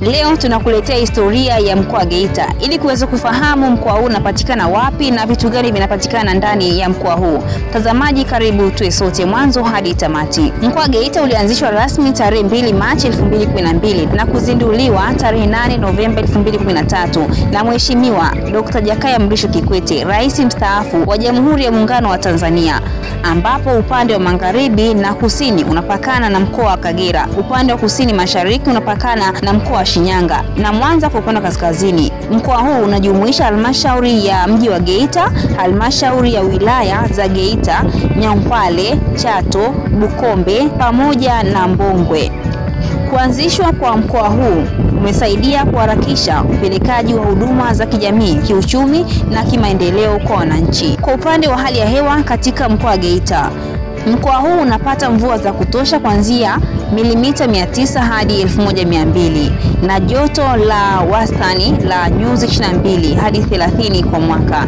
Leo tunakuletea historia ya mkoa Geita ili kuweza kufahamu mkoa huu unapatikana wapi na vitu gani vinapatikana ndani ya mkoa huu. Mtazamaji, karibu tuwe sote mwanzo hadi tamati. Mkoa Geita ulianzishwa rasmi tarehe 2 Machi 2012 na kuzinduliwa tarehe 8 Novemba 2013 na Mheshimiwa Dr. Jakaya Mrisho Kikwete, Rais mstaafu wa Jamhuri ya Muungano wa Tanzania, ambapo upande wa magharibi na kusini unapakana na mkoa wa Kagera, upande wa kusini mashariki unapakana na mkoa wa Shinyanga na Mwanza kwa upande wa kaskazini. Mkoa huu unajumuisha halmashauri ya mji wa Geita, halmashauri ya wilaya za Geita, Nyankwale, Chato, Bukombe pamoja na Mbongwe. Kuanzishwa kwa mkoa huu umesaidia kuharakisha upelekaji wa huduma za kijamii, kiuchumi na kimaendeleo kwa wananchi. Kwa upande wa hali ya hewa katika mkoa wa Geita, mkoa huu unapata mvua za kutosha kuanzia milimita 900 hadi 1200 na joto la wastani la nyuzi 22 hadi 30 kwa mwaka.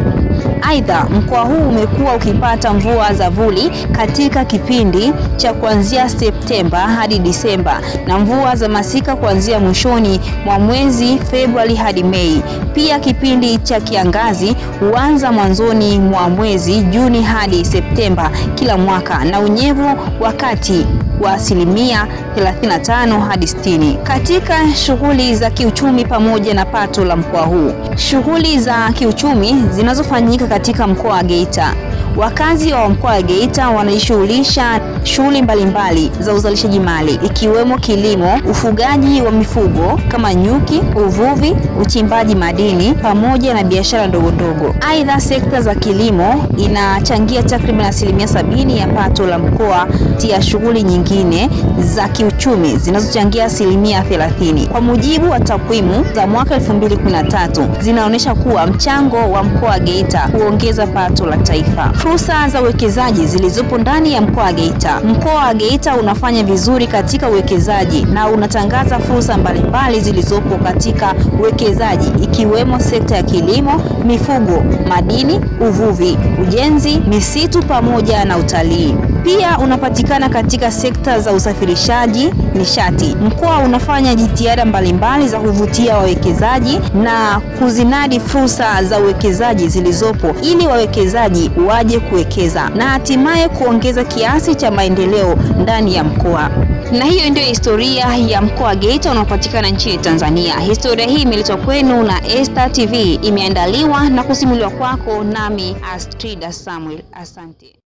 Aidha, mkoa huu umekuwa ukipata mvua za vuli katika kipindi cha kuanzia Septemba hadi Disemba na mvua za masika kuanzia mwishoni mwa mwezi Februari hadi Mei. Pia kipindi cha kiangazi huanza mwanzoni mwa mwezi Juni hadi Septemba kila mwaka na unyevu wakati wa asilimia 35 hadi 60. Katika shughuli za kiuchumi pamoja na pato la mkoa huu, shughuli za kiuchumi zinazofanyika katika mkoa wa Geita Wakazi wa mkoa wa Geita wanajishughulisha shughuli mbalimbali za uzalishaji mali ikiwemo kilimo, ufugaji wa mifugo kama nyuki, uvuvi, uchimbaji madini pamoja na biashara ndogo ndogo. Aidha, sekta za kilimo inachangia takriban asilimia sabini ya pato la mkoa tia shughuli nyingine za kiuchumi zinazochangia asilimia thelathini. Kwa mujibu wa takwimu za mwaka 2013 zinaonyesha kuwa mchango wa mkoa wa Geita huongeza pato la taifa. Fursa za uwekezaji zilizopo ndani ya mkoa wa Geita. Mkoa wa Geita unafanya vizuri katika uwekezaji na unatangaza fursa mbalimbali zilizopo katika uwekezaji ikiwemo sekta ya kilimo, mifugo, madini, uvuvi, ujenzi, misitu pamoja na utalii. Pia unapatikana katika sekta za usafirishaji, nishati. Mkoa unafanya jitihada mbalimbali za kuvutia wawekezaji na kuzinadi fursa za uwekezaji zilizopo ili wawekezaji waje kuwekeza na hatimaye kuongeza kiasi cha maendeleo ndani ya mkoa. Na hiyo ndio historia ya mkoa Geita unaopatikana nchini Tanzania. Historia hii imeletwa kwenu na Esta TV, imeandaliwa na kusimuliwa kwako nami Astrida Samuel. Asante.